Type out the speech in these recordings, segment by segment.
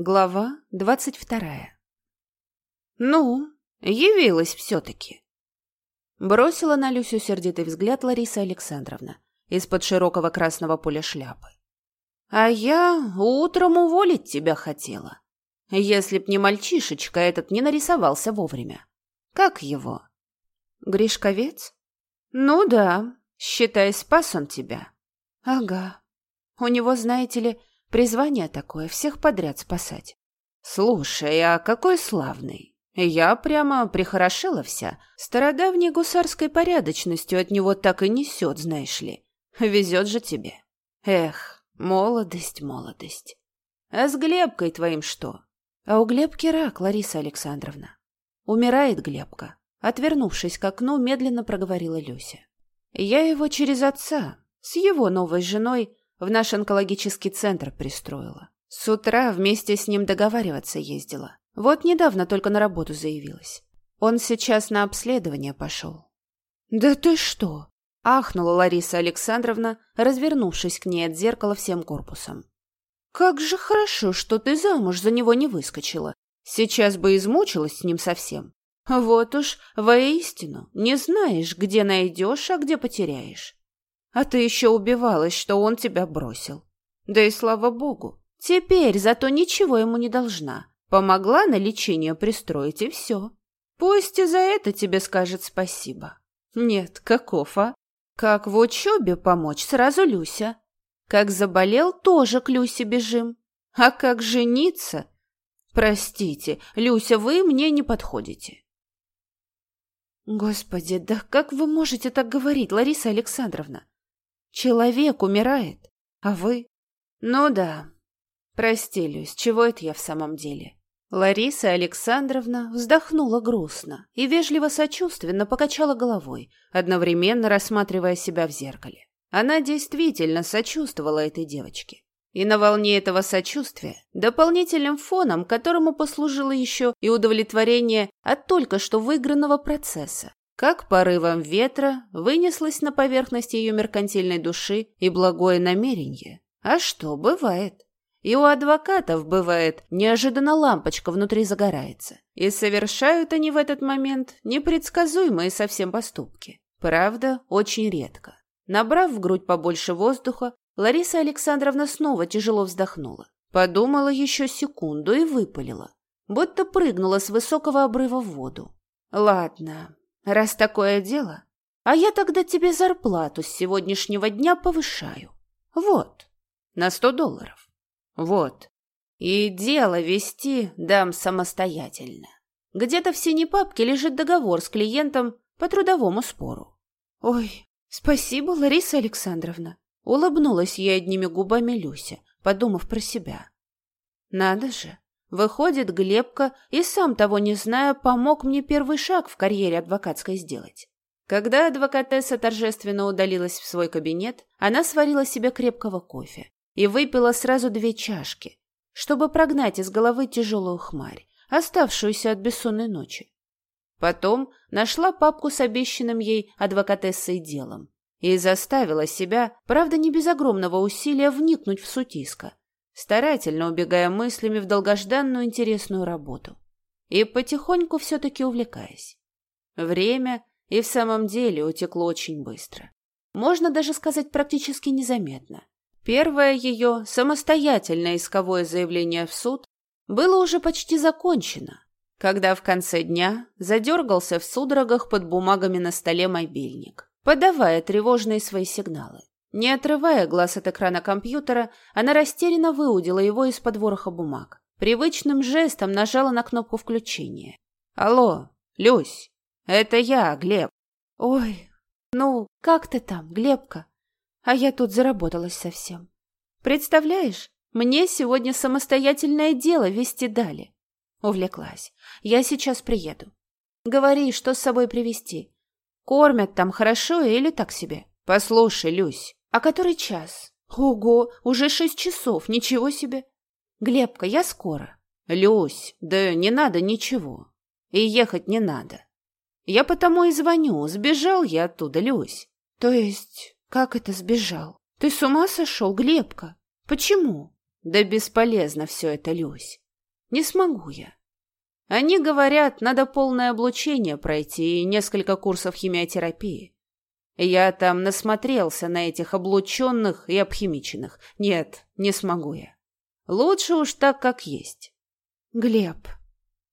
Глава двадцать вторая. «Ну, явилась все-таки!» Бросила на Люсю сердитый взгляд Лариса Александровна из-под широкого красного поля шляпы. «А я утром уволить тебя хотела, если б не мальчишечка этот не нарисовался вовремя. Как его?» «Гришковец?» «Ну да, считай, спас он тебя». «Ага. У него, знаете ли, Призвание такое — всех подряд спасать. Слушай, а какой славный. Я прямо прихорошила вся. Стародавней гусарской порядочностью от него так и несет, знаешь ли. Везет же тебе. Эх, молодость, молодость. А с Глебкой твоим что? А у Глебки рак, Лариса Александровна. Умирает Глебка. Отвернувшись к окну, медленно проговорила Люся. Я его через отца, с его новой женой, в наш онкологический центр пристроила. С утра вместе с ним договариваться ездила. Вот недавно только на работу заявилась. Он сейчас на обследование пошел. «Да ты что?» – ахнула Лариса Александровна, развернувшись к ней от зеркала всем корпусом. «Как же хорошо, что ты замуж за него не выскочила. Сейчас бы измучилась с ним совсем. Вот уж, воистину, не знаешь, где найдешь, а где потеряешь. А ты еще убивалась, что он тебя бросил. Да и слава богу. Теперь зато ничего ему не должна. Помогла на лечение пристроить, и все. Пусть и за это тебе скажет спасибо. Нет, каков, а? Как в учебе помочь, сразу Люся. Как заболел, тоже к Люсе бежим. А как жениться? Простите, Люся, вы мне не подходите. Господи, да как вы можете так говорить, Лариса Александровна? Человек умирает, а вы... Ну да. Прости, Люсь, чего это я в самом деле? Лариса Александровна вздохнула грустно и вежливо сочувственно покачала головой, одновременно рассматривая себя в зеркале. Она действительно сочувствовала этой девочке. И на волне этого сочувствия, дополнительным фоном, которому послужило еще и удовлетворение от только что выигранного процесса, как порывом ветра вынеслось на поверхность ее меркантильной души и благое намерение. А что, бывает. И у адвокатов бывает, неожиданно лампочка внутри загорается. И совершают они в этот момент непредсказуемые совсем поступки. Правда, очень редко. Набрав в грудь побольше воздуха, Лариса Александровна снова тяжело вздохнула. Подумала еще секунду и выпалила. Будто прыгнула с высокого обрыва в воду. «Ладно, Раз такое дело, а я тогда тебе зарплату с сегодняшнего дня повышаю. Вот, на сто долларов. Вот. И дело вести дам самостоятельно. Где-то в синей папке лежит договор с клиентом по трудовому спору. Ой, спасибо, Лариса Александровна. Улыбнулась ей одними губами Люся, подумав про себя. Надо же, Выходит, Глебка, и сам того не зная, помог мне первый шаг в карьере адвокатской сделать. Когда адвокатесса торжественно удалилась в свой кабинет, она сварила себе крепкого кофе и выпила сразу две чашки, чтобы прогнать из головы тяжелую хмарь, оставшуюся от бессонной ночи. Потом нашла папку с обещанным ей адвокатессой делом и заставила себя, правда не без огромного усилия, вникнуть в суть иска, старательно убегая мыслями в долгожданную интересную работу. И потихоньку все-таки увлекаясь. Время и в самом деле утекло очень быстро. Можно даже сказать практически незаметно. Первое ее самостоятельное исковое заявление в суд было уже почти закончено, когда в конце дня задергался в судорогах под бумагами на столе мобильник, подавая тревожные свои сигналы. Не отрывая глаз от экрана компьютера, она растерянно выудила его из-под вороха бумаг. Привычным жестом нажала на кнопку включения. «Алло, Люсь, это я, Глеб». «Ой, ну, как ты там, Глебка? А я тут заработалась совсем. Представляешь, мне сегодня самостоятельное дело вести дали». Увлеклась. «Я сейчас приеду. Говори, что с собой привезти. Кормят там хорошо или так себе?» «Послушай, Люсь, а который час? Ого, уже шесть часов, ничего себе. Глебка, я скоро. Люсь, да не надо ничего. И ехать не надо. Я потому и звоню. Сбежал я оттуда, Люсь. То есть, как это сбежал? Ты с ума сошел, Глебка? Почему? Да бесполезно все это, Люсь. Не смогу я. Они говорят, надо полное облучение пройти и несколько курсов химиотерапии. Я там насмотрелся на этих облученных и обхимиченных. Нет, не смогу я. Лучше уж так, как есть. Глеб,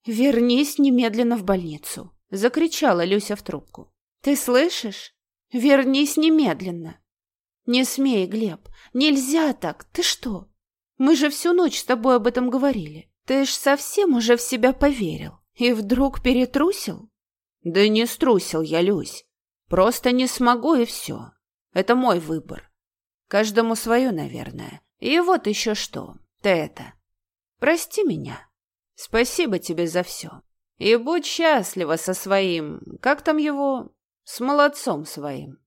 вернись немедленно в больницу, закричала Люся в трубку. Ты слышишь? Вернись немедленно. Не смей, Глеб, нельзя так. Ты что? Мы же всю ночь с тобой об этом говорили. Ты ж совсем уже в себя поверил и вдруг перетрусил? Да не струсил я, Люсь. Просто не смогу и все. Это мой выбор. Каждому свое, наверное. И вот еще что. Ты это. Прости меня. Спасибо тебе за все. И будь счастлива со своим... Как там его? С молодцом своим.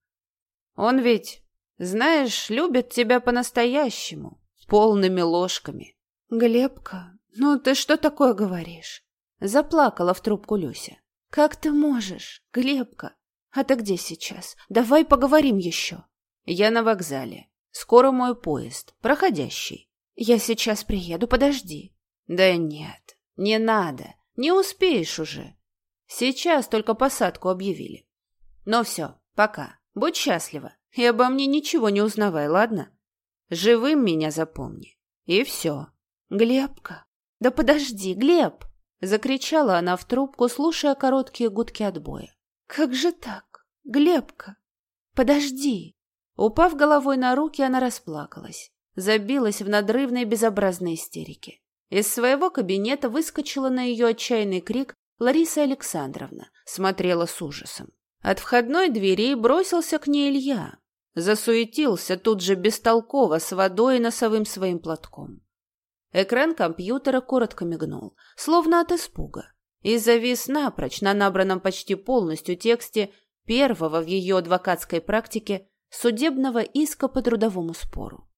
Он ведь, знаешь, любит тебя по-настоящему. Полными ложками. Глебка, ну ты что такое говоришь? Заплакала в трубку Люся. Как ты можешь, Глебка? А ты где сейчас? Давай поговорим еще. Я на вокзале. Скоро мой поезд, проходящий. Я сейчас приеду, подожди. Да нет, не надо. Не успеешь уже. Сейчас только посадку объявили. Но все, пока. Будь счастлива. И обо мне ничего не узнавай, ладно? Живым меня запомни. И все. Глебка, да подожди, Глеб! Закричала она в трубку, слушая короткие гудки отбоя. Как же так? Глебка, подожди. Упав головой на руки, она расплакалась. Забилась в надрывной безобразной истерике. Из своего кабинета выскочила на ее отчаянный крик Лариса Александровна, смотрела с ужасом. От входной двери бросился к ней Илья. Засуетился тут же бестолково с водой и носовым своим платком. Экран компьютера коротко мигнул, словно от испуга и завис напрочь на набранном почти полностью тексте первого в ее адвокатской практике судебного иска по трудовому спору.